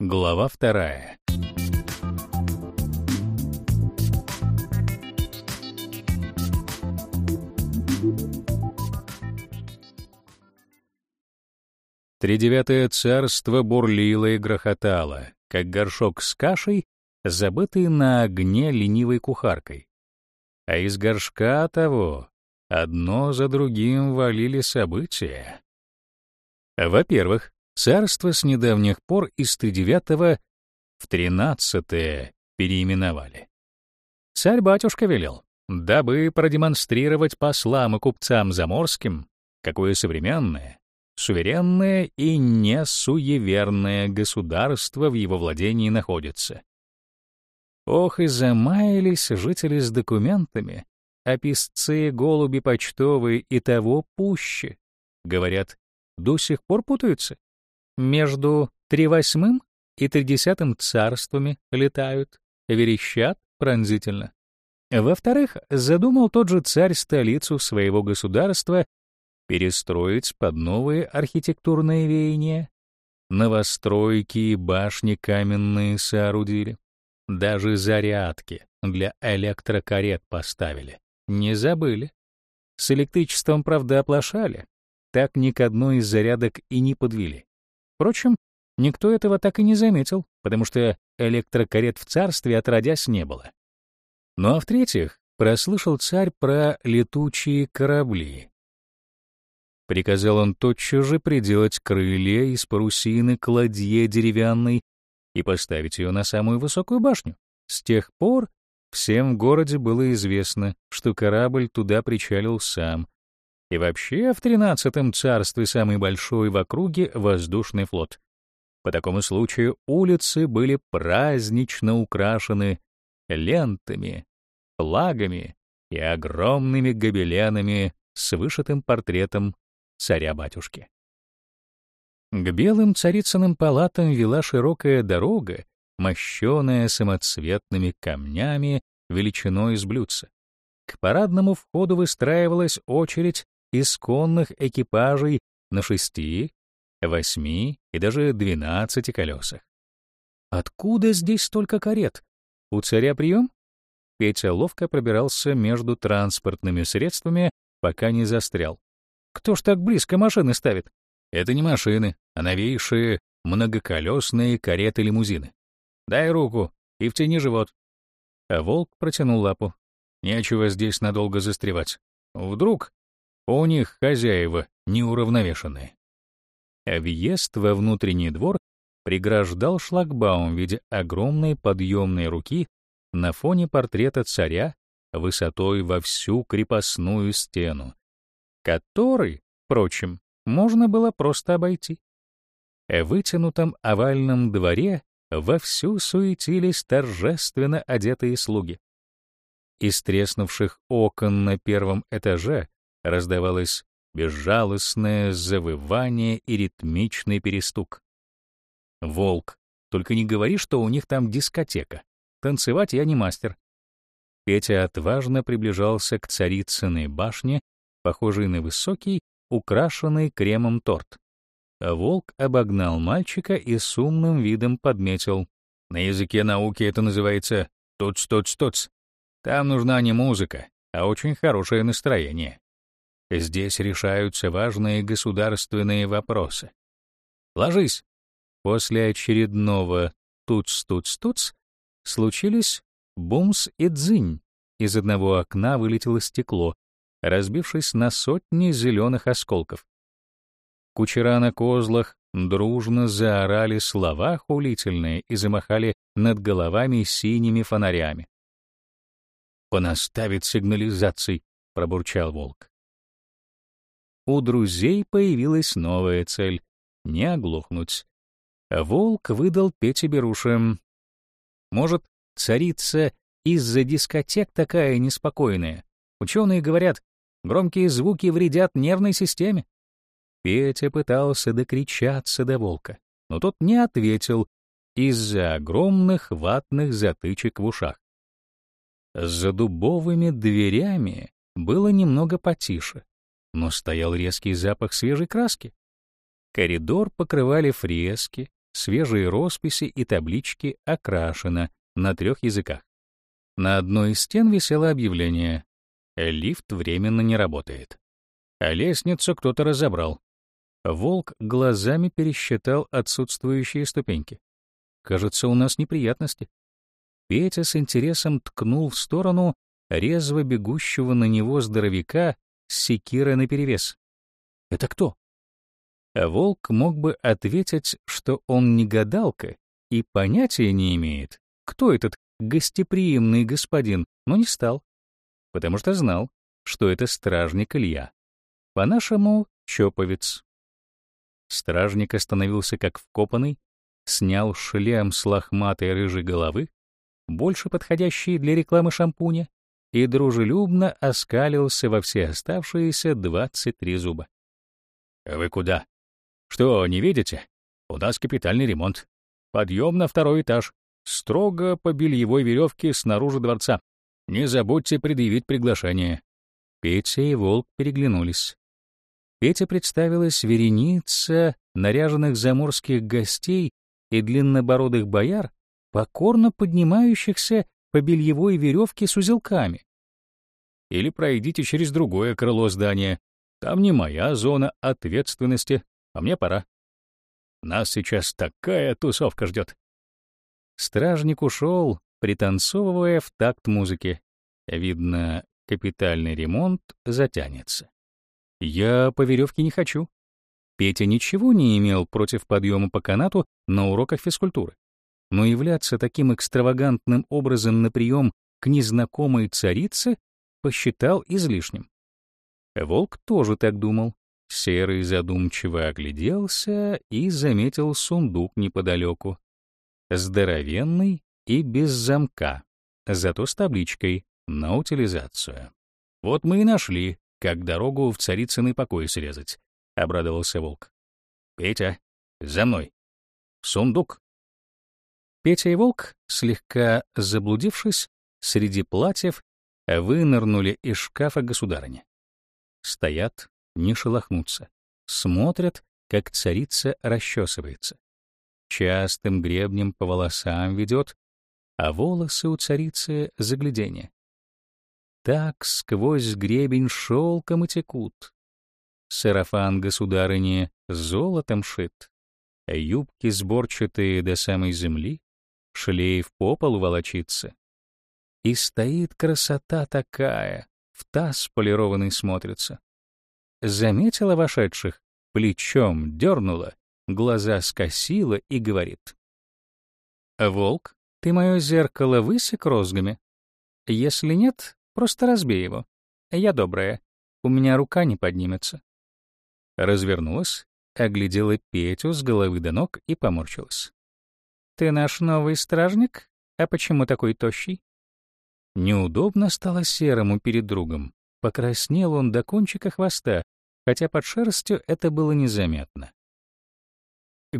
Глава вторая. Тридевятое царство бурлило и грохотало, как горшок с кашей, забытый на огне ленивой кухаркой. А из горшка того одно за другим валили события. Во-первых, Царство с недавних пор из тридевятого в тринадцатое переименовали. Царь-батюшка велел, дабы продемонстрировать послам и купцам заморским, какое современное, суверенное и несуеверное государство в его владении находится. Ох, и замаялись жители с документами, а писцы, голуби почтовые и того пуще. Говорят, до сих пор путаются между тревосьмым и тридесятым царствами летают, верещат пронзительно. Во-вторых, задумал тот же царь столицу своего государства перестроить под новые архитектурные веяния. Новостройки и башни каменные соорудили. Даже зарядки для электрокарет поставили. Не забыли. С электричеством, правда, оплошали. Так ни к одной из зарядок и не подвели. Впрочем, никто этого так и не заметил, потому что электрокарет в царстве отродясь не было. Ну а в-третьих, прослышал царь про летучие корабли. Приказал он тотчас же приделать крылья из парусины к ладье деревянной и поставить ее на самую высокую башню. С тех пор всем в городе было известно, что корабль туда причалил сам, и вообще в тринадцатом царстве самый большой в округе воздушный флот. По такому случаю улицы были празднично украшены лентами, флагами и огромными гобеленами с вышитым портретом царя-батюшки. К белым царицыным палатам вела широкая дорога, мощеная самоцветными камнями величиной из блюдца. К парадному входу выстраивалась очередь исконных экипажей на шести, восьми и даже двенадцати колесах. Откуда здесь столько карет? У царя прием? Петя ловко пробирался между транспортными средствами, пока не застрял. Кто ж так близко машины ставит? Это не машины, а новейшие многоколесные кареты-лимузины. Дай руку и втяни живот. А волк протянул лапу. Нечего здесь надолго застревать. Вдруг у них хозяева неуравновешенные. Въезд во внутренний двор преграждал шлагбаум в виде огромной подъемной руки на фоне портрета царя высотой во всю крепостную стену, который, впрочем, можно было просто обойти. В вытянутом овальном дворе вовсю суетились торжественно одетые слуги. Из треснувших окон на первом этаже раздавалось безжалостное завывание и ритмичный перестук. «Волк, только не говори, что у них там дискотека. Танцевать я не мастер». Петя отважно приближался к царицыной башне, похожей на высокий, украшенный кремом торт. волк обогнал мальчика и с умным видом подметил. На языке науки это называется «туц-туц-туц». Там нужна не музыка, а очень хорошее настроение. Здесь решаются важные государственные вопросы. Ложись. После очередного туц-туц-туц случились бумс и дзынь. Из одного окна вылетело стекло, разбившись на сотни зеленых осколков. Кучера на козлах дружно заорали слова хулительные и замахали над головами синими фонарями. «Понаставить сигнализаций», — пробурчал волк у друзей появилась новая цель — не оглохнуть. Волк выдал Пете Беруше. Может, царица из-за дискотек такая неспокойная? Ученые говорят, громкие звуки вредят нервной системе. Петя пытался докричаться до волка, но тот не ответил из-за огромных ватных затычек в ушах. За дубовыми дверями было немного потише но стоял резкий запах свежей краски. Коридор покрывали фрески, свежие росписи и таблички окрашено на трех языках. На одной из стен висело объявление «Лифт временно не работает». А лестницу кто-то разобрал. Волк глазами пересчитал отсутствующие ступеньки. «Кажется, у нас неприятности». Петя с интересом ткнул в сторону резво бегущего на него здоровяка с секирой наперевес. «Это кто?» А волк мог бы ответить, что он не гадалка и понятия не имеет, кто этот гостеприимный господин, но не стал, потому что знал, что это стражник Илья. По-нашему, чоповец. Стражник остановился как вкопанный, снял шлем с лохматой рыжей головы, больше подходящий для рекламы шампуня, и дружелюбно оскалился во все оставшиеся 23 зуба. «Вы куда? Что, не видите? У нас капитальный ремонт. Подъем на второй этаж. Строго по бельевой веревке снаружи дворца. Не забудьте предъявить приглашение». Петя и Волк переглянулись. Петя представилась вереница наряженных заморских гостей и длиннобородых бояр, покорно поднимающихся по бельевой веревке с узелками. Или пройдите через другое крыло здания. Там не моя зона ответственности, а мне пора. Нас сейчас такая тусовка ждет. Стражник ушел, пританцовывая в такт музыки. Видно, капитальный ремонт затянется. Я по веревке не хочу. Петя ничего не имел против подъема по канату на уроках физкультуры но являться таким экстравагантным образом на прием к незнакомой царице посчитал излишним. Волк тоже так думал. Серый задумчиво огляделся и заметил сундук неподалеку. Здоровенный и без замка, зато с табличкой «На утилизацию». «Вот мы и нашли, как дорогу в царицыный покой срезать», — обрадовался волк. «Петя, за мной. Сундук». Петя и Волк, слегка заблудившись, среди платьев, вынырнули из шкафа государыни. Стоят, не шелохнутся, смотрят, как царица расчесывается. Частым гребнем по волосам ведет, а волосы у царицы — загляденье. Так сквозь гребень шелком и текут. Сарафан государыни золотом шит, юбки сборчатые до самой земли, шлейф по полу волочится. И стоит красота такая, в таз полированный смотрится. Заметила вошедших, плечом дернула, глаза скосила и говорит. «Волк, ты мое зеркало высек розгами? Если нет, просто разбей его. Я добрая, у меня рука не поднимется». Развернулась, оглядела Петю с головы до ног и поморщилась. «Ты наш новый стражник? А почему такой тощий?» Неудобно стало серому перед другом. Покраснел он до кончика хвоста, хотя под шерстью это было незаметно.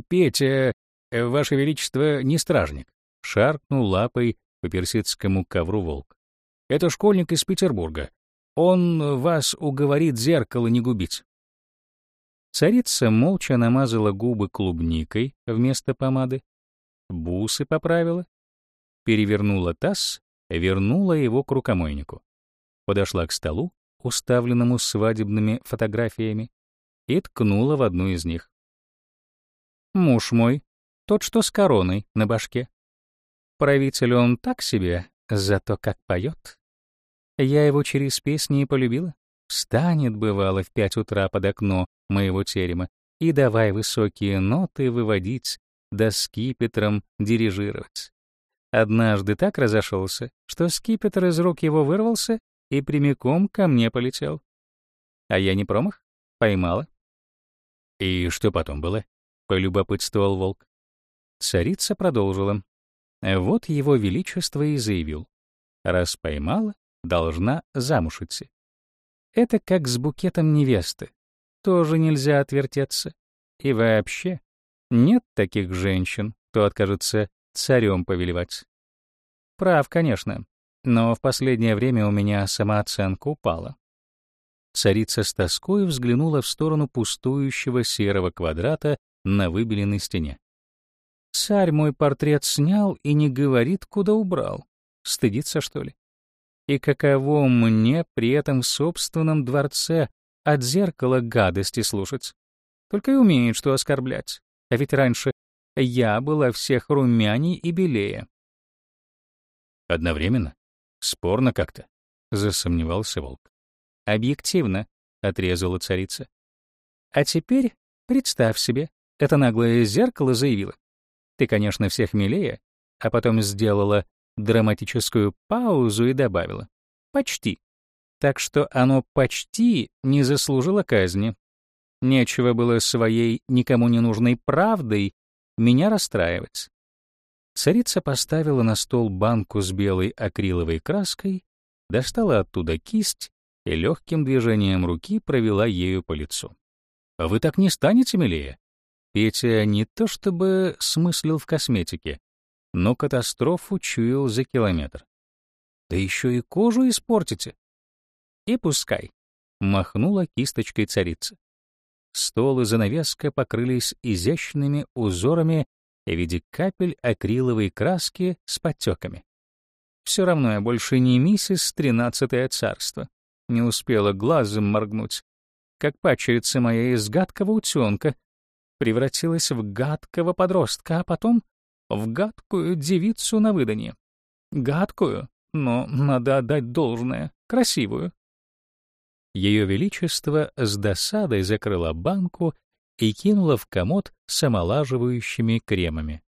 «Петя, ваше величество, не стражник», — шаркнул лапой по персидскому ковру волк. «Это школьник из Петербурга. Он вас уговорит зеркало не губить». Царица молча намазала губы клубникой вместо помады, бусы поправила, перевернула таз, вернула его к рукомойнику. Подошла к столу, уставленному свадебными фотографиями, и ткнула в одну из них. «Муж мой, тот, что с короной на башке. Правитель он так себе, зато как поет. Я его через песни и полюбила. Встанет, бывало, в пять утра под окно моего терема и давай высокие ноты выводить да скипетром дирижировать. Однажды так разошелся, что скипетр из рук его вырвался и прямиком ко мне полетел. А я не промах, поймала. «И что потом было?» — полюбопытствовал волк. Царица продолжила. Вот его величество и заявил. Раз поймала, должна замуж идти. Это как с букетом невесты. Тоже нельзя отвертеться. И вообще, нет таких женщин, кто откажется царем повелевать. Прав, конечно, но в последнее время у меня самооценка упала. Царица с тоской взглянула в сторону пустующего серого квадрата на выбеленной стене. Царь мой портрет снял и не говорит, куда убрал. Стыдится, что ли? И каково мне при этом в собственном дворце от зеркала гадости слушать? Только и умеет, что оскорблять. А ведь раньше я была всех румяней и белее. Одновременно? Спорно как-то, — засомневался волк. Объективно, — отрезала царица. А теперь представь себе, это наглое зеркало заявило. Ты, конечно, всех милее, а потом сделала драматическую паузу и добавила. Почти. Так что оно почти не заслужило казни. Нечего было своей никому не нужной правдой меня расстраивать. Царица поставила на стол банку с белой акриловой краской, достала оттуда кисть и легким движением руки провела ею по лицу. «А «Вы так не станете милее?» Петя не то чтобы смыслил в косметике, но катастрофу чуял за километр. «Да еще и кожу испортите!» «И пускай!» — махнула кисточкой царица. Стол и занавеска покрылись изящными узорами в виде капель акриловой краски с подтеками. Все равно я больше не миссис Тринадцатое царство. Не успела глазом моргнуть, как пачерица моя из гадкого утенка превратилась в гадкого подростка, а потом в гадкую девицу на выданье. Гадкую, но надо отдать должное, красивую. Ее Величество с досадой закрыла банку и кинула в комод с омолаживающими кремами.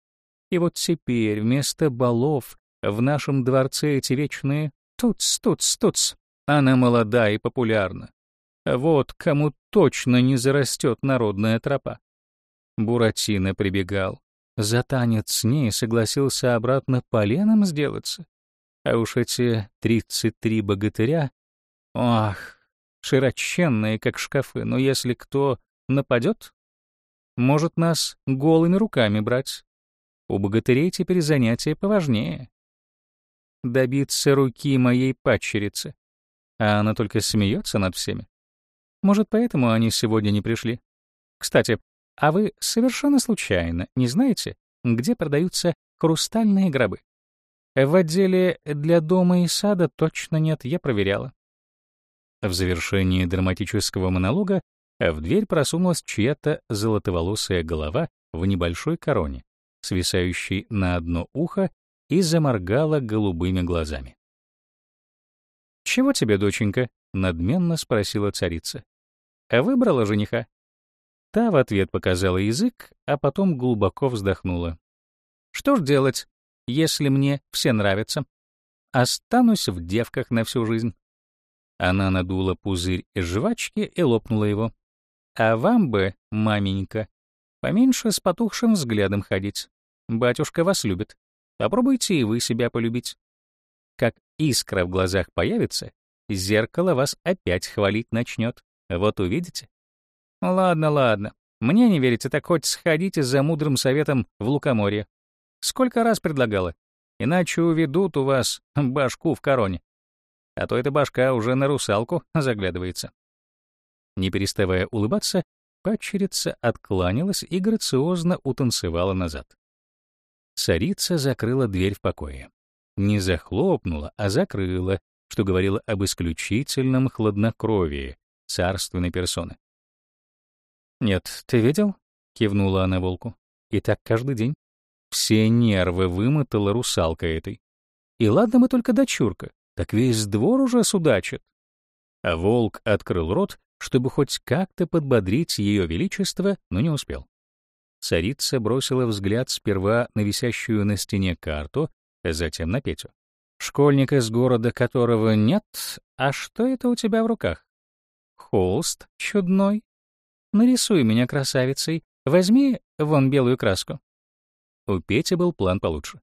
И вот теперь вместо балов в нашем дворце эти вечные «туц, туц, туц» она молода и популярна. Вот кому точно не зарастет народная тропа. Буратино прибегал. За танец с ней согласился обратно поленом сделаться. А уж эти тридцать три богатыря... Ах, широченные, как шкафы, но если кто нападет, может нас голыми руками брать. У богатырей теперь занятие поважнее. Добиться руки моей падчерицы. А она только смеется над всеми. Может, поэтому они сегодня не пришли? Кстати, а вы совершенно случайно не знаете, где продаются хрустальные гробы? В отделе для дома и сада точно нет, я проверяла. В завершении драматического монолога в дверь просунулась чья-то золотоволосая голова в небольшой короне, свисающей на одно ухо, и заморгала голубыми глазами. «Чего тебе, доченька?» — надменно спросила царица. «А выбрала жениха?» Та в ответ показала язык, а потом глубоко вздохнула. «Что ж делать, если мне все нравятся? Останусь в девках на всю жизнь». Она надула пузырь из жвачки и лопнула его. «А вам бы, маменька, поменьше с потухшим взглядом ходить. Батюшка вас любит. Попробуйте и вы себя полюбить. Как искра в глазах появится, зеркало вас опять хвалить начнет. Вот увидите. Ладно, ладно. Мне не верите, так хоть сходите за мудрым советом в Лукоморье. Сколько раз предлагала. Иначе уведут у вас башку в короне а то эта башка уже на русалку заглядывается. Не переставая улыбаться, падчерица откланялась и грациозно утанцевала назад. Царица закрыла дверь в покое. Не захлопнула, а закрыла, что говорило об исключительном хладнокровии царственной персоны. «Нет, ты видел?» — кивнула она волку. «И так каждый день. Все нервы вымотала русалка этой. И ладно мы только дочурка, так весь двор уже судачит. А волк открыл рот, чтобы хоть как-то подбодрить ее величество, но не успел. Царица бросила взгляд сперва на висящую на стене карту, затем на Петю. «Школьник из города, которого нет, а что это у тебя в руках?» «Холст чудной. Нарисуй меня красавицей, возьми вон белую краску». У Пети был план получше.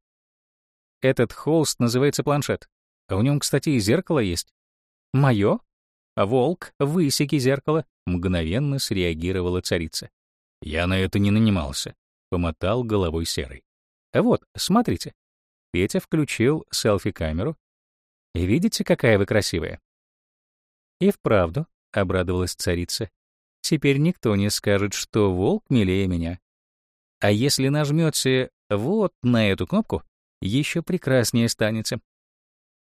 «Этот холст называется планшет. А у нем, кстати, и зеркало есть. Мое? А волк, высеки зеркало, мгновенно среагировала царица. Я на это не нанимался, помотал головой серый. А вот, смотрите. Петя включил селфи-камеру. Видите, какая вы красивая? И вправду, обрадовалась царица. Теперь никто не скажет, что волк милее меня. А если нажмете вот на эту кнопку, еще прекраснее станете.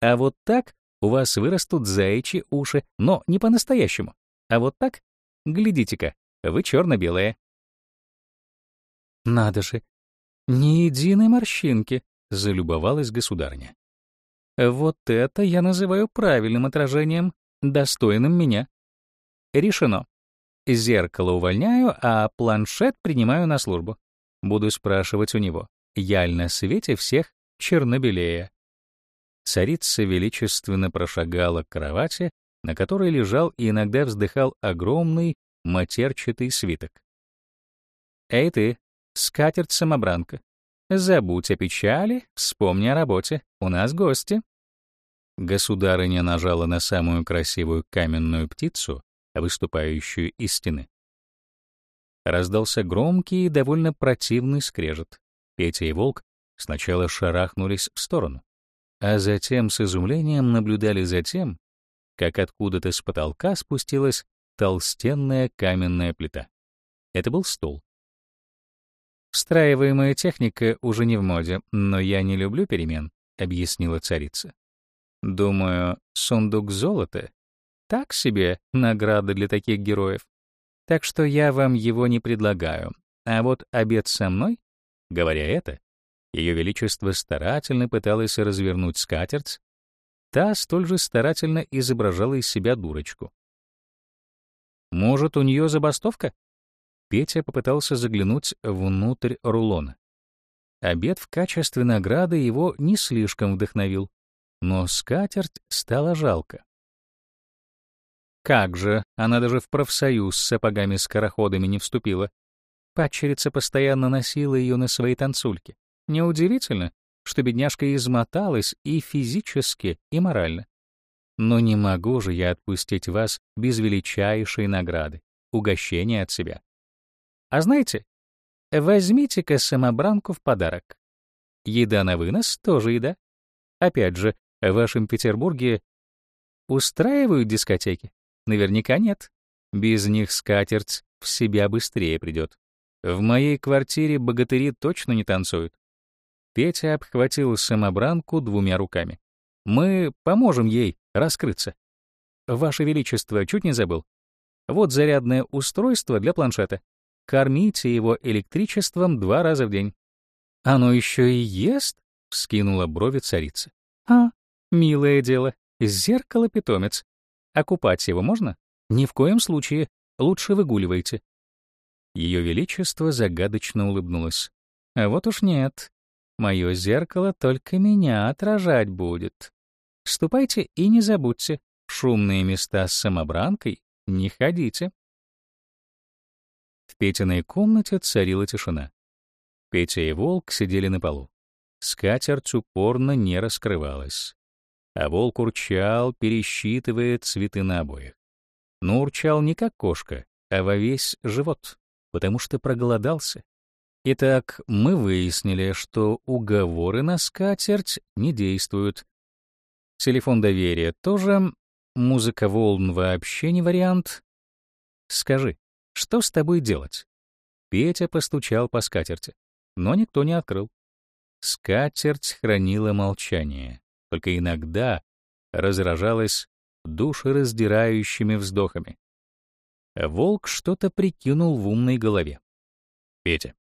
А вот так у вас вырастут заячьи уши, но не по-настоящему. А вот так, глядите-ка, вы черно-белые. Надо же, ни единой морщинки, залюбовалась государня. Вот это я называю правильным отражением, достойным меня. Решено. Зеркало увольняю, а планшет принимаю на службу. Буду спрашивать у него, я ли на свете всех чернобелее. Царица величественно прошагала к кровати, на которой лежал и иногда вздыхал огромный матерчатый свиток. «Эй ты, скатерть-самобранка, забудь о печали, вспомни о работе, у нас гости». Государыня нажала на самую красивую каменную птицу, выступающую из стены. Раздался громкий и довольно противный скрежет. Петя и Волк сначала шарахнулись в сторону, а затем с изумлением наблюдали за тем, как откуда-то с потолка спустилась толстенная каменная плита. Это был стол. «Встраиваемая техника уже не в моде, но я не люблю перемен», — объяснила царица. «Думаю, сундук золота — так себе награда для таких героев. Так что я вам его не предлагаю. А вот обед со мной, говоря это, ее величество старательно пыталось развернуть скатерть, та столь же старательно изображала из себя дурочку. Может, у нее забастовка? Петя попытался заглянуть внутрь рулона. Обед в качестве награды его не слишком вдохновил, но скатерть стало жалко. Как же, она даже в профсоюз с сапогами-скороходами не вступила. Падчерица постоянно носила ее на своей танцульке. Неудивительно, что бедняжка измоталась и физически, и морально. Но не могу же я отпустить вас без величайшей награды, угощения от себя. А знаете, возьмите-ка самобранку в подарок. Еда на вынос тоже еда. Опять же, в вашем Петербурге устраивают дискотеки? Наверняка нет. Без них скатерть в себя быстрее придет. В моей квартире богатыри точно не танцуют. Петя обхватил самобранку двумя руками. Мы поможем ей раскрыться. Ваше Величество, чуть не забыл. Вот зарядное устройство для планшета. Кормите его электричеством два раза в день. Оно еще и ест? — вскинула брови царица. А, милое дело, зеркало-питомец. А купать его можно? Ни в коем случае. Лучше выгуливайте. Ее Величество загадочно улыбнулось. А вот уж нет. Мое зеркало только меня отражать будет. Ступайте и не забудьте, в шумные места с самобранкой не ходите. В Петиной комнате царила тишина. Петя и Волк сидели на полу. Скатерть упорно не раскрывалась а волк урчал, пересчитывая цветы на обоях. Но урчал не как кошка, а во весь живот, потому что проголодался. Итак, мы выяснили, что уговоры на скатерть не действуют. Телефон доверия тоже, музыка волн вообще не вариант. Скажи, что с тобой делать? Петя постучал по скатерти, но никто не открыл. Скатерть хранила молчание только иногда разражалась душераздирающими вздохами. Волк что-то прикинул в умной голове. «Петя,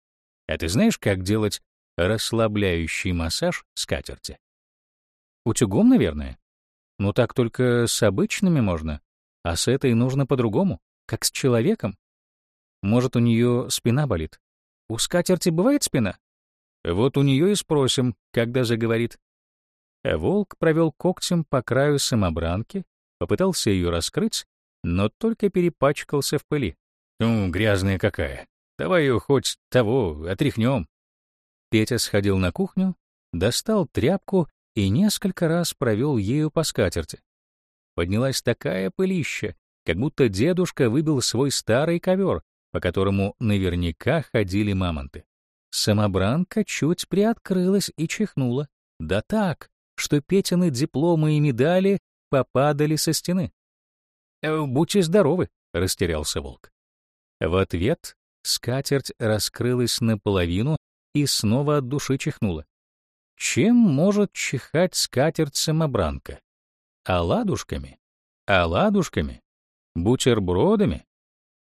а ты знаешь, как делать расслабляющий массаж скатерти?» «Утюгом, наверное. Ну так только с обычными можно, а с этой нужно по-другому, как с человеком. Может, у нее спина болит? У скатерти бывает спина? Вот у нее и спросим, когда заговорит. Волк провел когтем по краю самобранки, попытался ее раскрыть, но только перепачкался в пыли. «Ну, грязная какая. Давай ее хоть того отряхнем». Петя сходил на кухню, достал тряпку и несколько раз провел ею по скатерти. Поднялась такая пылища, как будто дедушка выбил свой старый ковер, по которому наверняка ходили мамонты. Самобранка чуть приоткрылась и чихнула. Да так, что Петины дипломы и медали попадали со стены. «Э, «Будьте здоровы», — растерялся волк. В ответ скатерть раскрылась наполовину и снова от души чихнула. Чем может чихать скатерть-самобранка? Оладушками? Оладушками? Бутербродами?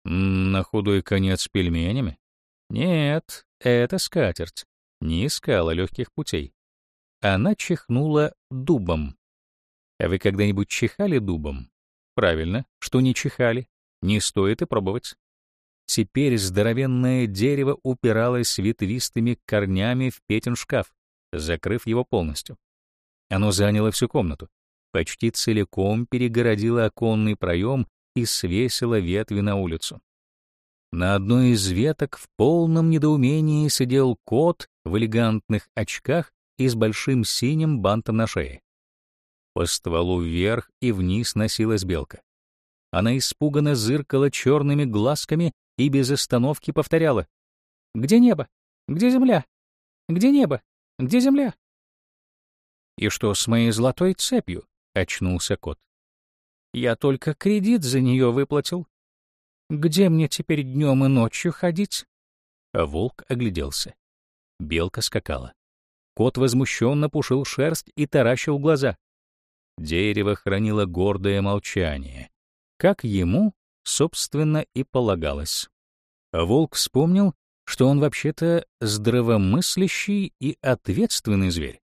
На худой конец пельменями? Нет, это скатерть. Не искала легких путей. Она чихнула дубом. А вы когда-нибудь чихали дубом? Правильно, что не чихали. Не стоит и пробовать. Теперь здоровенное дерево упиралось ветвистыми корнями в Петин шкаф, закрыв его полностью. Оно заняло всю комнату, почти целиком перегородило оконный проем и свесило ветви на улицу. На одной из веток в полном недоумении сидел кот в элегантных очках и с большим синим бантом на шее. По стволу вверх и вниз носилась белка. Она испуганно зыркала черными глазками и без остановки повторяла. «Где небо? Где земля? Где небо? Где земля?» «И что с моей золотой цепью?» — очнулся кот. «Я только кредит за нее выплатил. Где мне теперь днем и ночью ходить?» Волк огляделся. Белка скакала. Кот возмущенно пушил шерсть и таращил глаза. Дерево хранило гордое молчание, как ему, собственно, и полагалось. Волк вспомнил, что он вообще-то здравомыслящий и ответственный зверь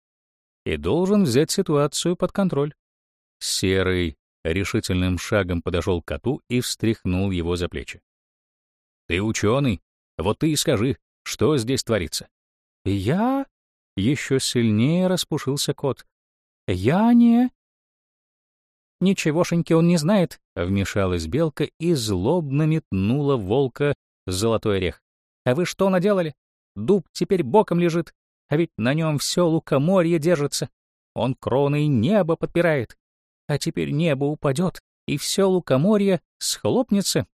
и должен взять ситуацию под контроль. Серый решительным шагом подошел к коту и встряхнул его за плечи. «Ты ученый, вот ты и скажи, что здесь творится?» «Я?» — еще сильнее распушился кот. «Я не...» «Ничегошеньки он не знает», — вмешалась белка и злобно метнула волка золотой орех. «А вы что наделали? Дуб теперь боком лежит, а ведь на нем все лукоморье держится. Он кроной небо подпирает. А теперь небо упадет, и все лукоморье схлопнется».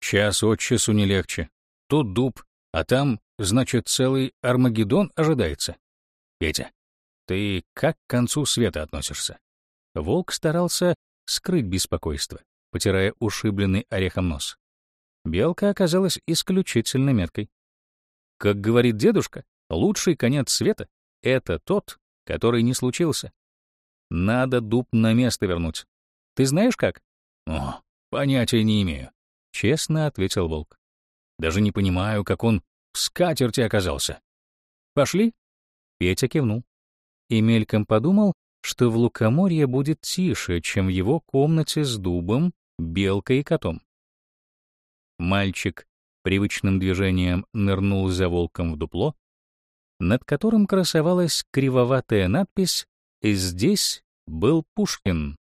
«Час от часу не легче. Тут дуб, а там, значит, целый Армагеддон ожидается. Петя, ты как к концу света относишься?» Волк старался скрыть беспокойство, потирая ушибленный орехом нос. Белка оказалась исключительно меткой. Как говорит дедушка, лучший конец света — это тот, который не случился. Надо дуб на место вернуть. Ты знаешь как? О, понятия не имею. Честно ответил волк. Даже не понимаю, как он в скатерти оказался. Пошли? Петя кивнул. И мельком подумал, что в лукоморье будет тише, чем в его комнате с дубом, белкой и котом. Мальчик привычным движением нырнул за волком в дупло, над которым красовалась кривоватая надпись «Здесь был Пушкин».